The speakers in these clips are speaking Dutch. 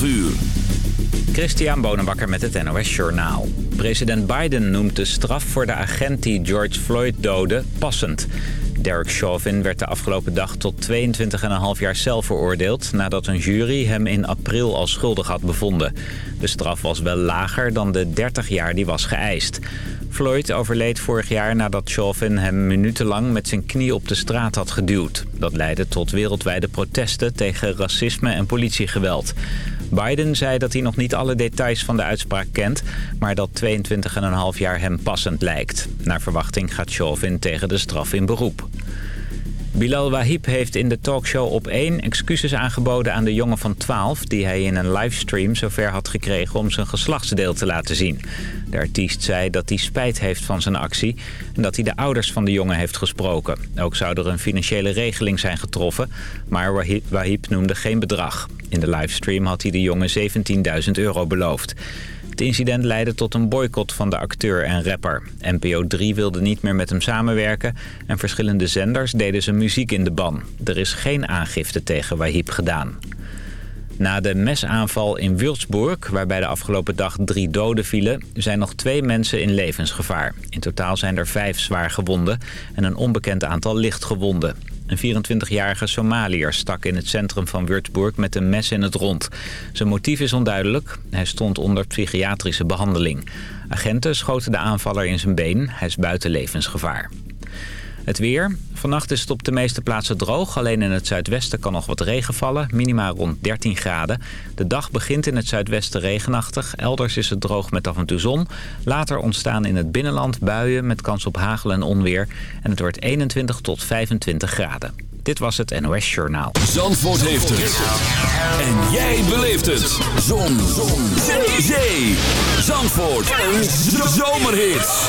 12 uur. Christian Bonenbakker met het NOS Journaal. President Biden noemt de straf voor de agent die George Floyd doodde passend. Derek Chauvin werd de afgelopen dag tot 22,5 jaar cel veroordeeld... nadat een jury hem in april al schuldig had bevonden. De straf was wel lager dan de 30 jaar die was geëist. Floyd overleed vorig jaar nadat Chauvin hem minutenlang met zijn knie op de straat had geduwd. Dat leidde tot wereldwijde protesten tegen racisme en politiegeweld. Biden zei dat hij nog niet alle details van de uitspraak kent... maar dat 22,5 jaar hem passend lijkt. Naar verwachting gaat Chauvin tegen de straf in beroep. Bilal Wahib heeft in de talkshow op 1 excuses aangeboden aan de jongen van 12... die hij in een livestream zover had gekregen om zijn geslachtsdeel te laten zien. De artiest zei dat hij spijt heeft van zijn actie... en dat hij de ouders van de jongen heeft gesproken. Ook zou er een financiële regeling zijn getroffen... maar Wahib noemde geen bedrag. In de livestream had hij de jongen 17.000 euro beloofd. Het incident leidde tot een boycott van de acteur en rapper. NPO 3 wilde niet meer met hem samenwerken... en verschillende zenders deden zijn muziek in de ban. Er is geen aangifte tegen Wahib gedaan. Na de mesaanval in Würzburg, waarbij de afgelopen dag drie doden vielen... zijn nog twee mensen in levensgevaar. In totaal zijn er vijf zwaar gewonden en een onbekend aantal licht gewonden. Een 24-jarige Somaliër stak in het centrum van Würzburg met een mes in het rond. Zijn motief is onduidelijk. Hij stond onder psychiatrische behandeling. Agenten schoten de aanvaller in zijn been. Hij is buiten levensgevaar. Het weer. Vannacht is het op de meeste plaatsen droog. Alleen in het zuidwesten kan nog wat regen vallen. Minima rond 13 graden. De dag begint in het zuidwesten regenachtig. Elders is het droog met af en toe zon. Later ontstaan in het binnenland buien met kans op hagel en onweer. En het wordt 21 tot 25 graden. Dit was het NOS Journaal. Zandvoort heeft het. En jij beleeft het. Zon. zon. Zee. Zee. Zandvoort. Een zomerhit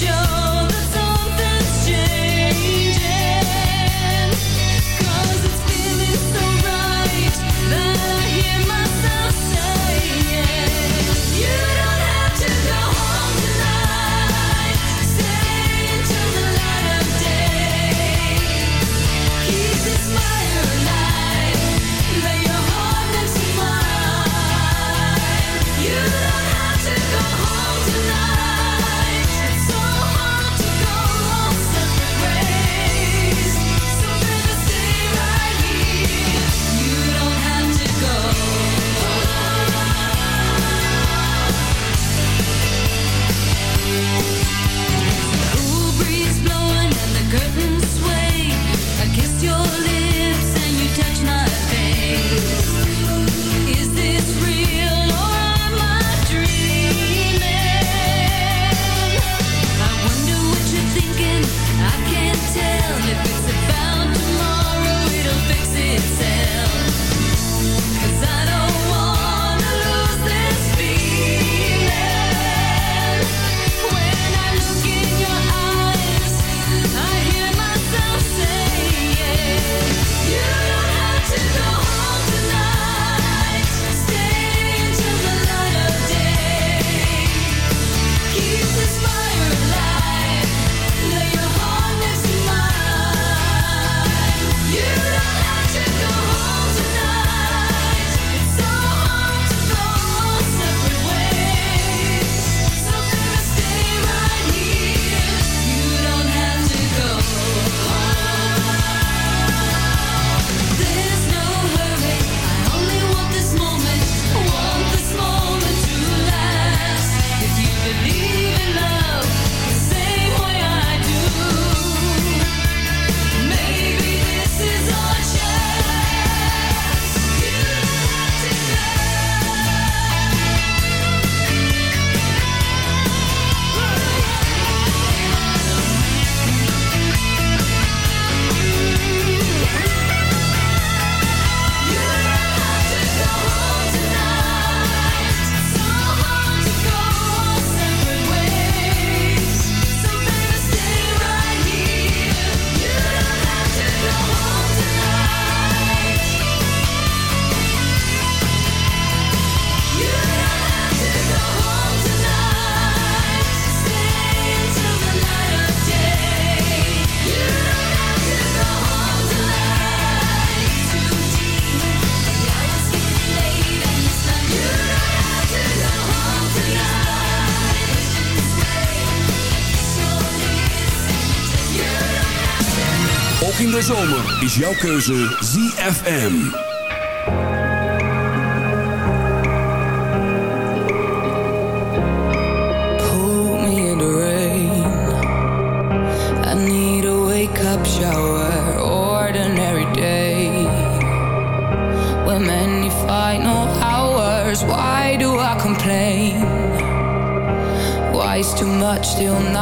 show. Pull me in rain. I need a wake-up shower. Ordinary day. When many final hours, why do I complain? Why is too much still not?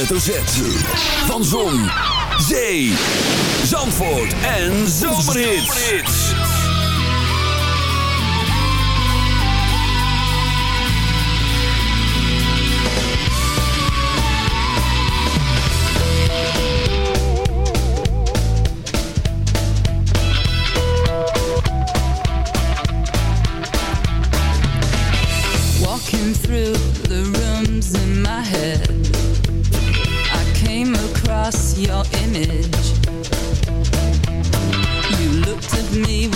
hoofdletter Z. Van Zon, Zee, Zandvoort en Zomerhits. Walking through the rooms in my head your image. You looked at me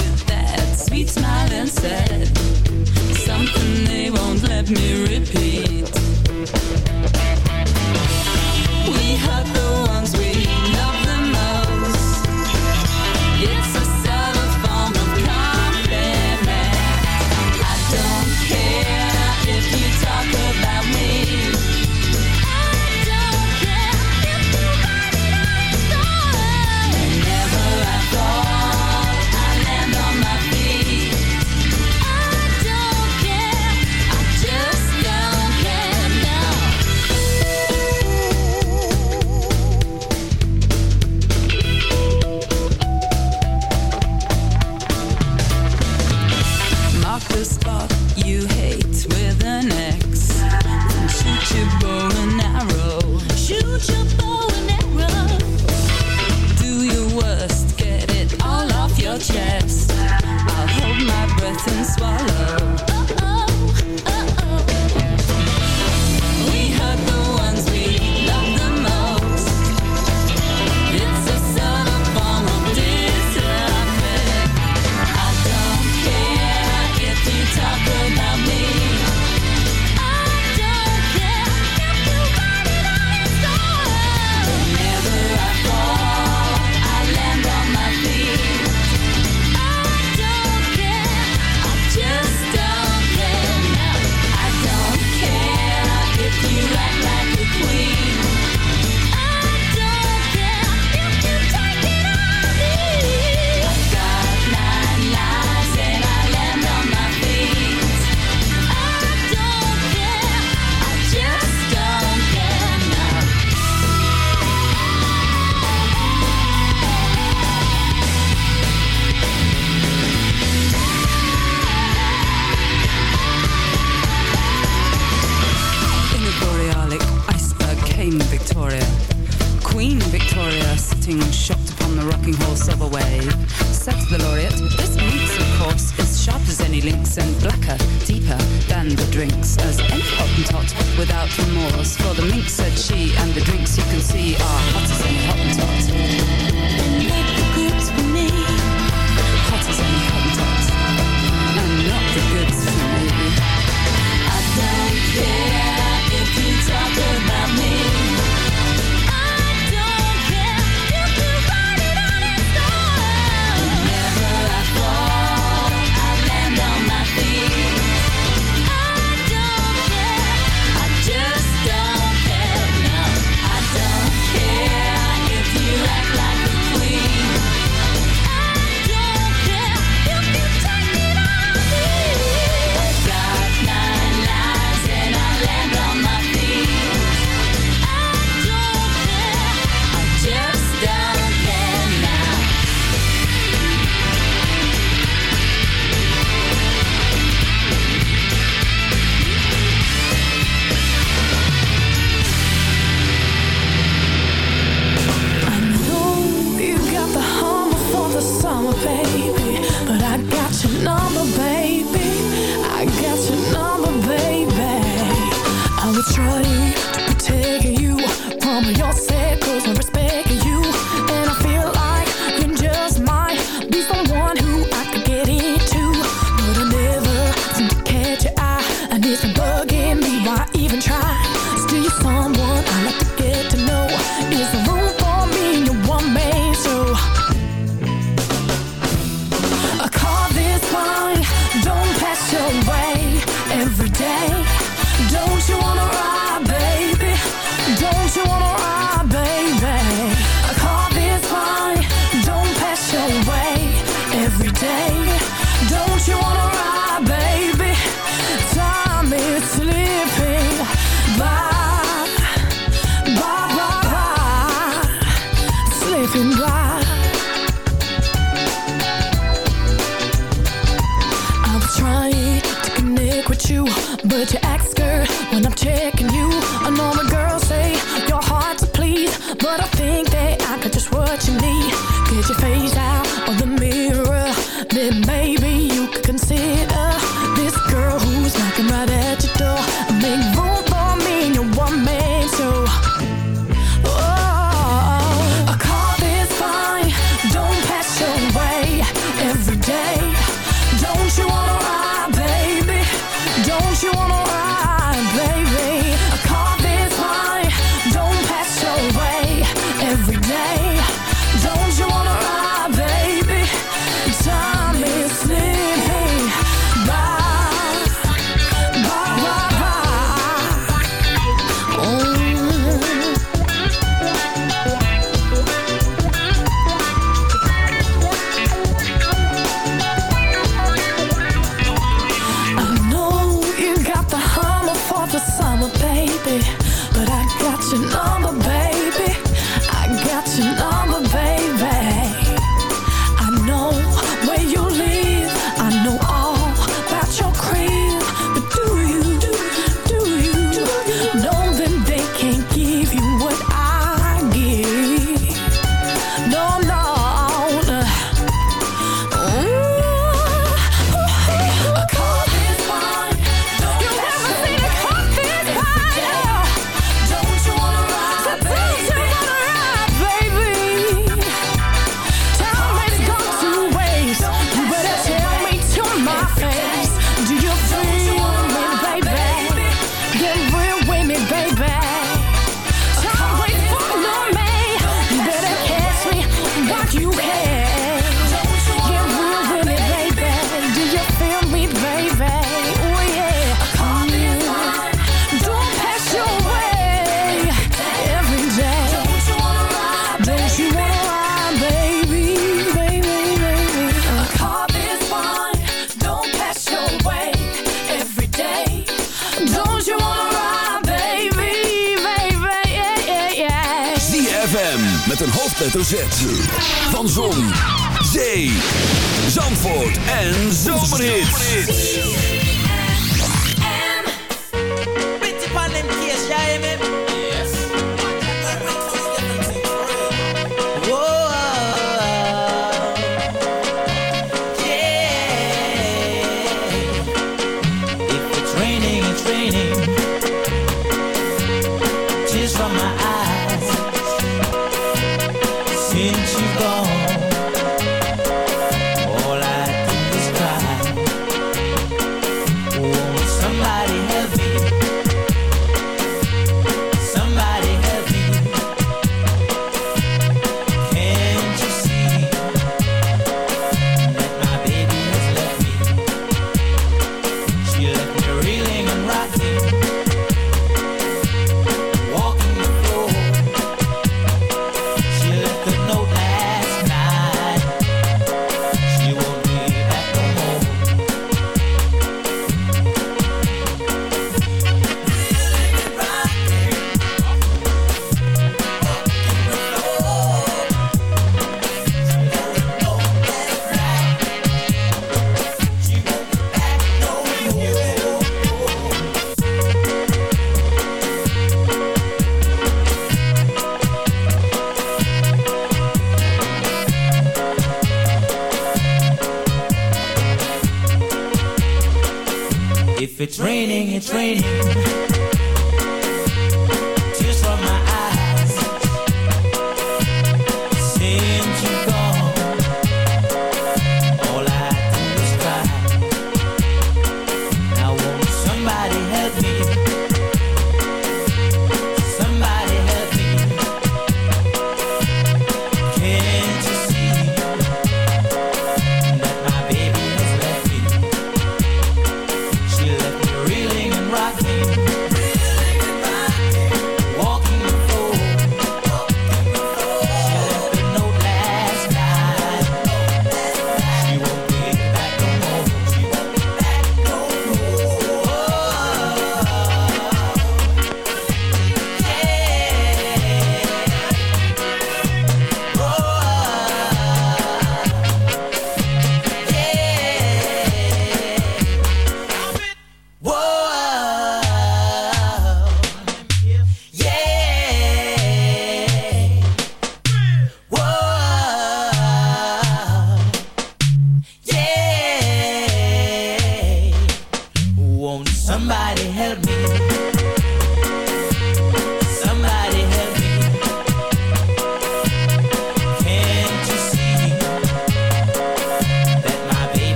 Try to protect you from yourself. Raining,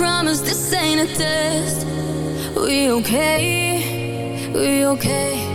promise this ain't a test. We okay? We okay?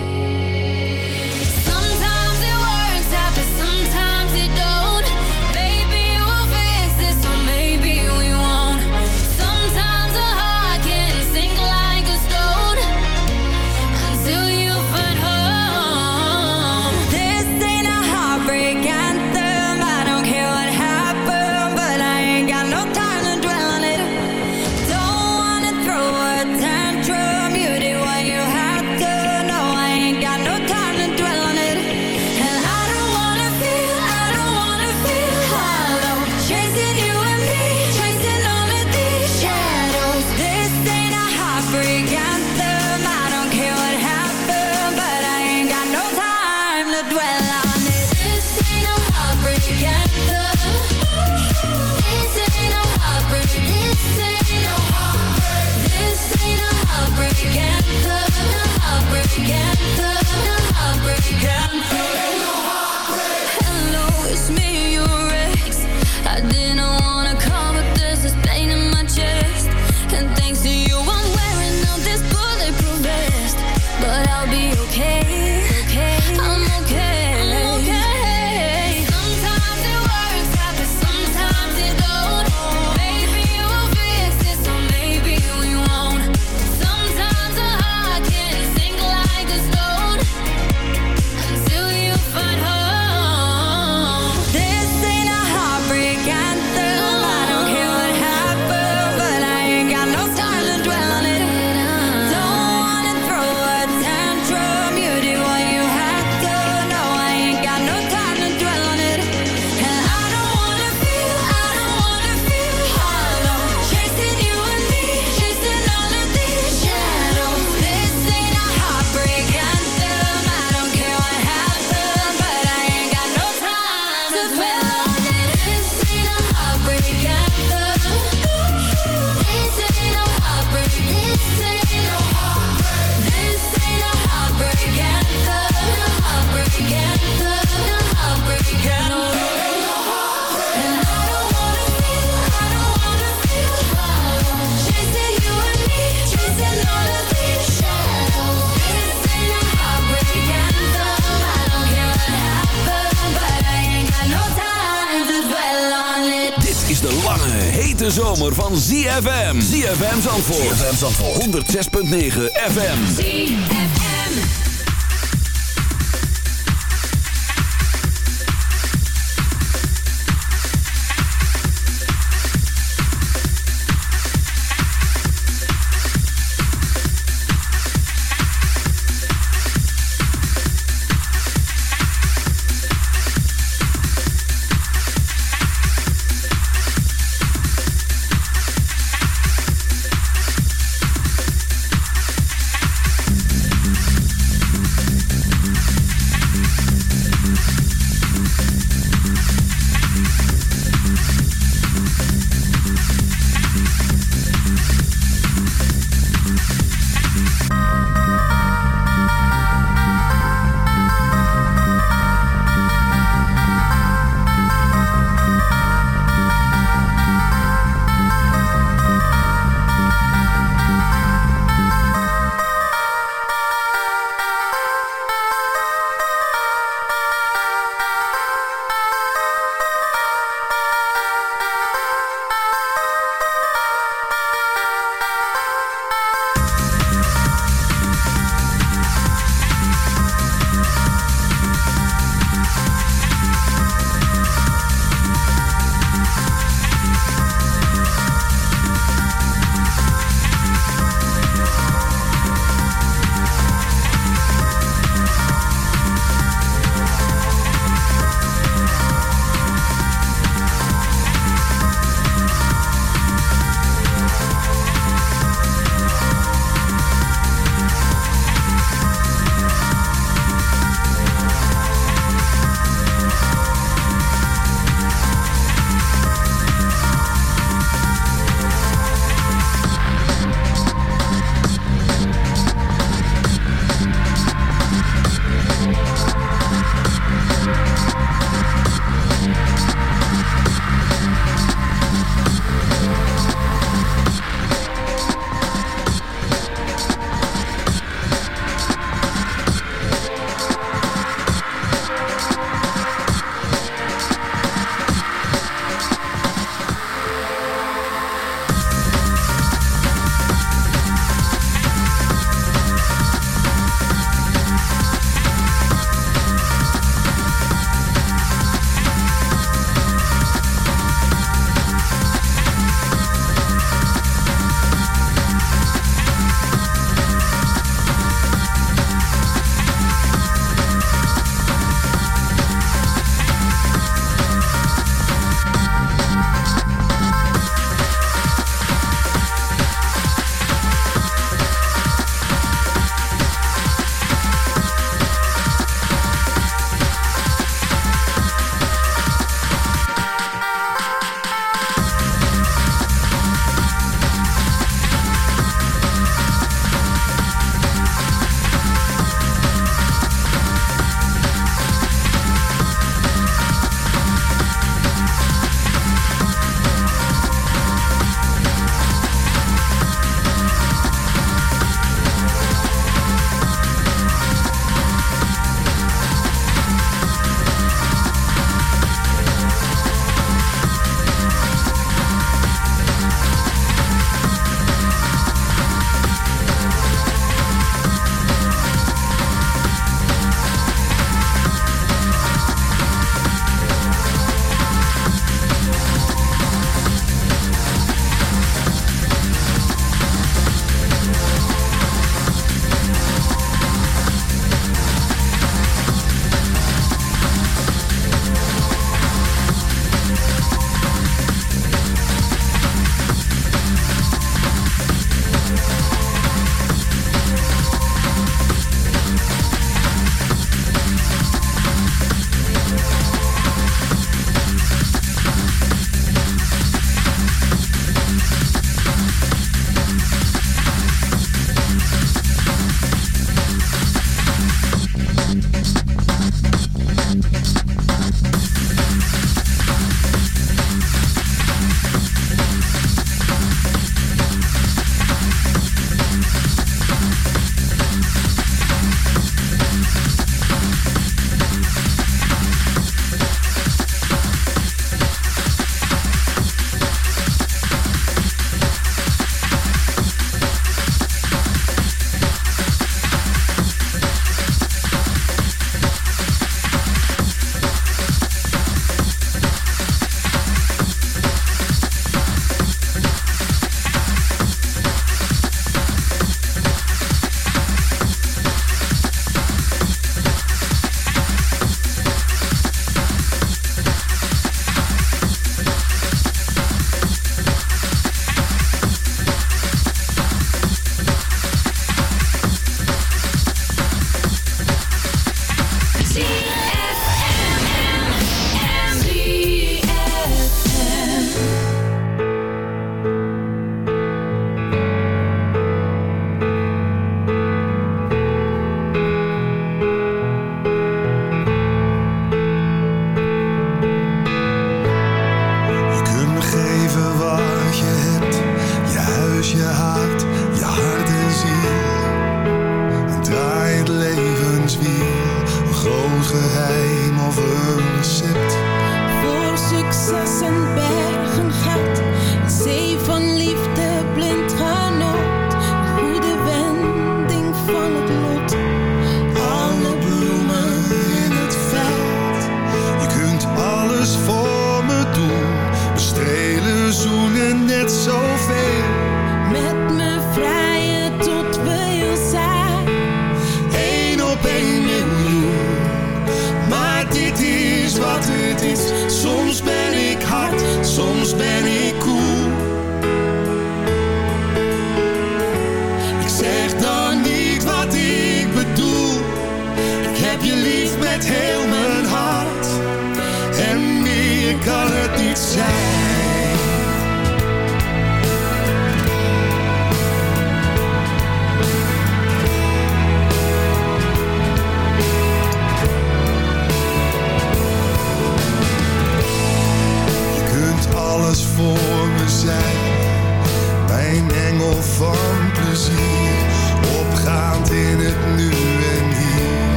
Zandvoort 106.9 FM.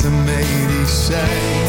te medisch zijn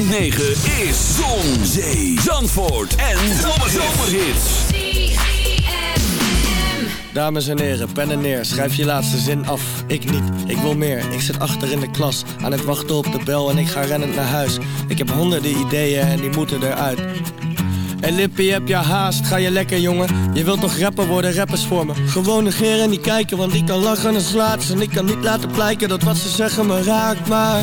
106.9 is Zon, Zee, Zandvoort en Zomerhits. Dames en heren, pen en neer, schrijf je laatste zin af. Ik niet, ik wil meer. Ik zit achter in de klas, aan het wachten op de bel en ik ga rennend naar huis. Ik heb honderden ideeën en die moeten eruit. En Lippie, heb je haast? Ga je lekker, jongen? Je wilt toch rapper worden, rappers voor me? Gewoon negeren en niet kijken, want ik kan lachen en slaat ze. En ik kan niet laten blijken dat wat ze zeggen me raakt, maar...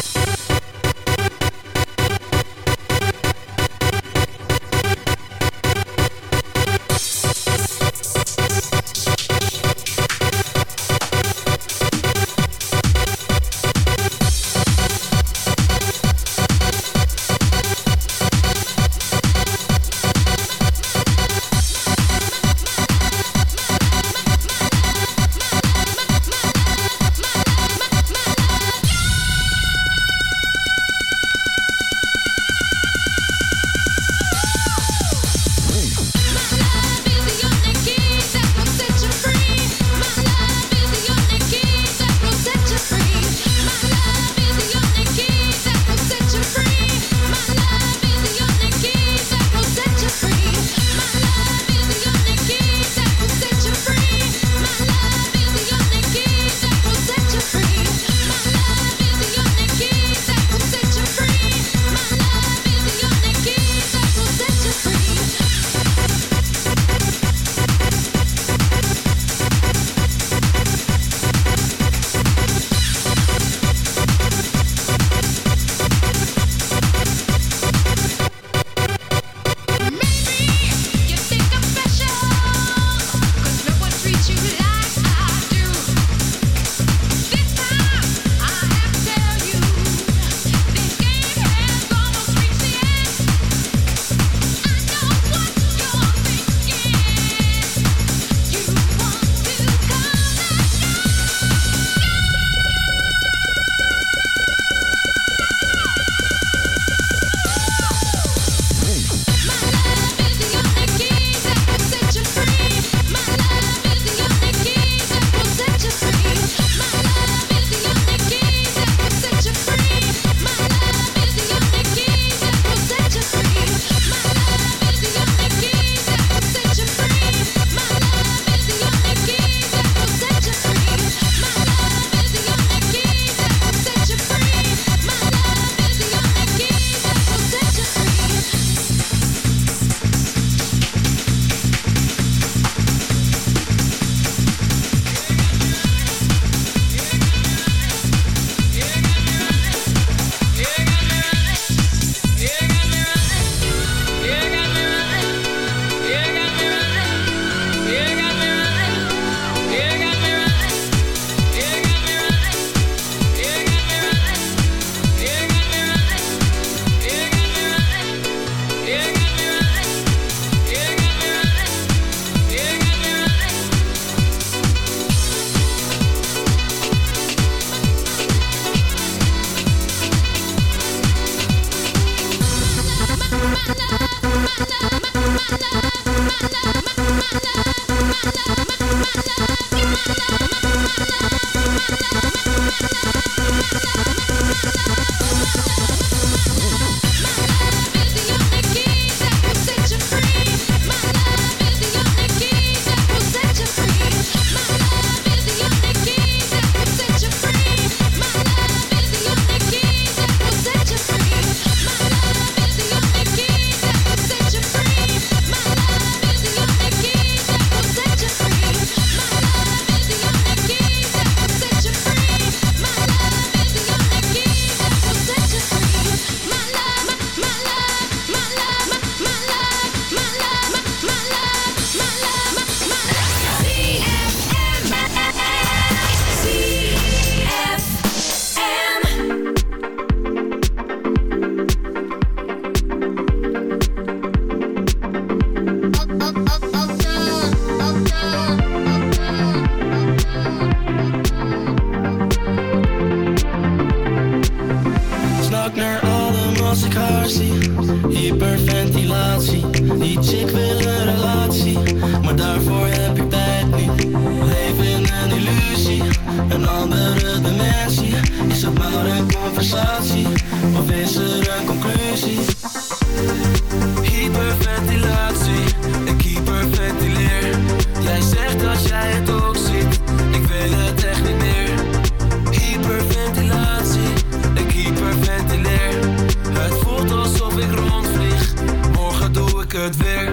Good het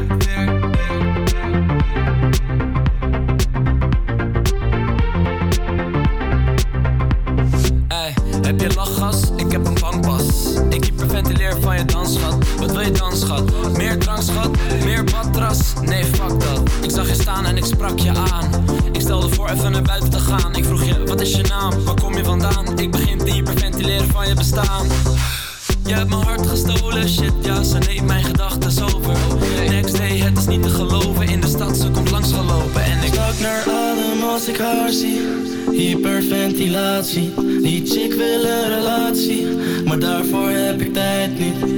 ventilatie. Die chick wil een relatie Maar daarvoor heb ik tijd niet.